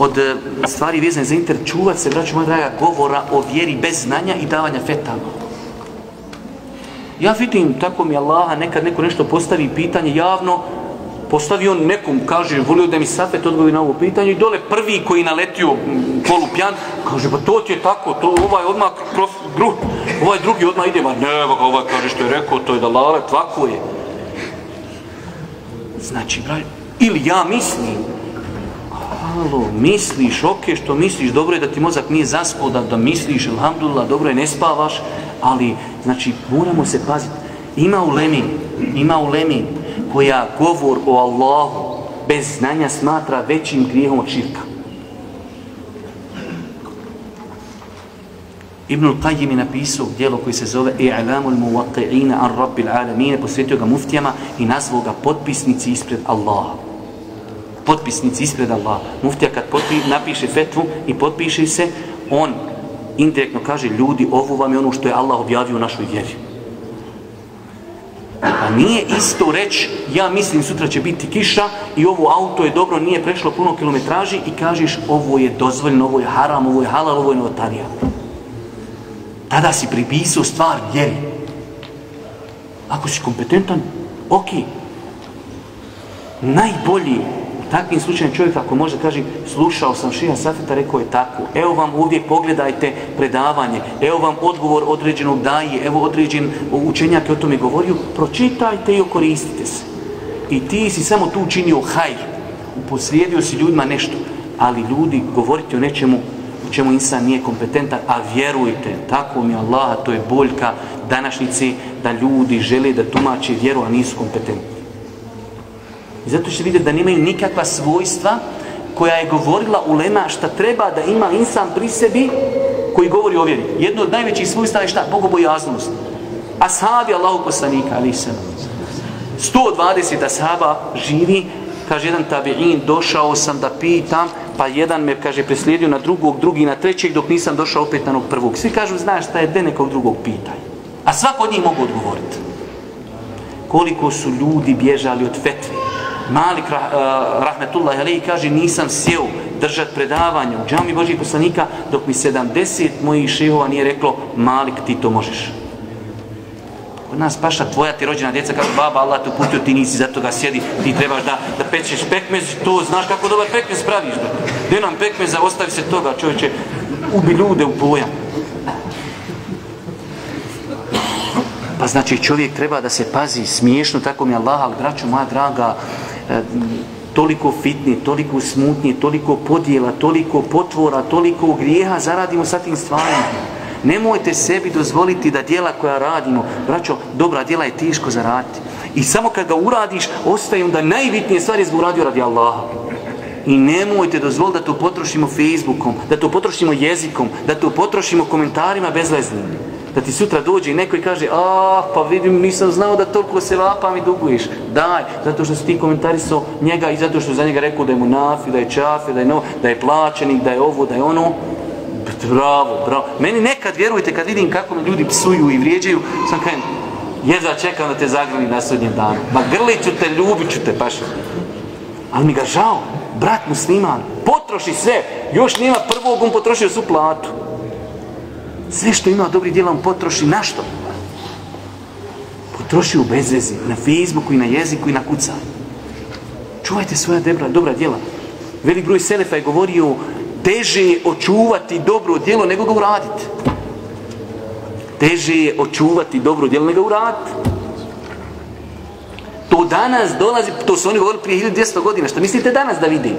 od e, stvari vezane za internet, čuvat se, braću moja draga, govora o vjeri bez znanja i davanja fetama. Ja vidim, tako mi Allaha, nekad neko nešto postavi pitanje javno, postavi on nekom, kaže, volio da mi Safet odgovi na ovo pitanje i dole prvi koji naletio polu pjan, kaže, pa to ti je tako, to ovaj odmah, prof, gru, ovaj drugi odmah ide, ma ne, ovaj kaže što je rekao, to je da lale, tvako je. Znači, braj, ili ja mislim, alo, misliš, ok, što misliš, dobro je da ti mozak nije zaspao, da, da misliš, alhamdulillah, dobro je, ne spavaš, ali, znači, moramo se paziti. Ima u Lemi, ima u Lemi, koja govor o Allahu bez znanja smatra većim grijehom od širka. Ibnul Qajim je napisao dijelo koji se zove I'lamul muwaqi'ina an rabbil alamin, posvetio ga muftijama i nazvao ga potpisnici ispred Allaha. Potpisnici ispred Allaha. Muftija kad potpi, napiše fetvu i potpiše se, on indirektno kaže ljudi, ovo vam je ono što je Allah objavio u našoj vjeri. A nije isto reći, ja mislim sutra će biti kiša i ovo auto je dobro, nije prešlo puno kilometraži i kažeš ovo je dozvoljeno, ovo je haram, ovo je halal, ovo je notarija. Tada si pripisao stvar vjeri. Ako si kompetentan, ok. Najbolji takvim slučajem čovjek ako može kaže slušao sam Šija Safeta rekao je tako. Evo vam ovdje pogledajte predavanje. Evo vam odgovor određenog daje evo određen učenjak je o tome govorio. Pročitajte i okoristite se. I ti si samo tu učinio haj uposlijedio si ljudima nešto. Ali ljudi govoriti o nečemu u čemu insan nije kompetentan a vjerujte tako mi Allah to je boljka današnjice da ljudi žele da tumače vjeru a nisu kompetentni. I zato ćete vidjeti da nemaju nikakva svojstva koja je govorila u Lema šta treba da ima insan pri sebi koji govori o vjeri. Jedno od najvećih svojstva je šta? Bogobojaznost. Ashabi Allahu poslanika, ali se 120 ashaba živi, kaže jedan tabi'in, došao sam da pitam, pa jedan me, kaže, preslijedio na drugog, drugi na trećeg, dok nisam došao opet na prvog. Svi kažu, znaš šta je, de nekog drugog pitaj. A svako od njih mogu odgovoriti. Koliko su ljudi bježali od fetve, Malik uh, eh, Rahmetullah alejhi kaže nisam sjeo držat predavanje u džami Božih poslanika dok mi 70 mojih šehova nije reklo Malik ti to možeš. Kod nas paša tvoja ti rođena djeca kaže baba Allah te uputio ti nisi zato ga sjedi ti trebaš da, da pečeš pekmez to znaš kako dobar pekmez praviš da. gdje nam pekmeza ostavi se toga čovječe ubi ljude u pojam. Pa znači čovjek treba da se pazi smiješno tako mi Allah ali braću moja draga E, toliko fitni, toliko smutni, toliko podjela, toliko potvora, toliko grijeha zaradimo sa tim stvarima. Nemojte sebi dozvoliti da dijela koja radimo, braćo, dobra dijela je tiško zaraditi. I samo kad ga uradiš, ostaje onda najbitnije stvari zbog uradio radi Allaha. I nemojte dozvoliti da to potrošimo Facebookom, da to potrošimo jezikom, da to potrošimo komentarima bezleznim da ti sutra dođe i neko i kaže a pa vidim nisam znao da toliko se vapa mi duguješ. Daj, zato što si ti komentarisao njega i zato što za njega rekao da je munafi, da je čafi, da je, no, da je plaćenik, da je ovo, da je ono. Bravo, bravo. Meni nekad vjerujte kad vidim kako me ljudi psuju i vrijeđaju sam kajem jedva čekam da te zagrani na sudnjem danu. Ma grlit ću te, ljubit ću te paš ali mi ga žao brat musliman, potroši sve. Još nema prvog, on potrošio su platu sve što ima dobri djela on potroši na što? Potroši u bezvezi, na Facebooku i na jeziku i na kuca. Čuvajte svoja dobra, dobra djela. Velik broj Selefa je govorio teže je očuvati dobro djelo nego ga uraditi. Teže je očuvati dobro djelo nego ga uraditi. To danas dolazi, to su oni govorili prije 1200 godina, što mislite danas da vidim?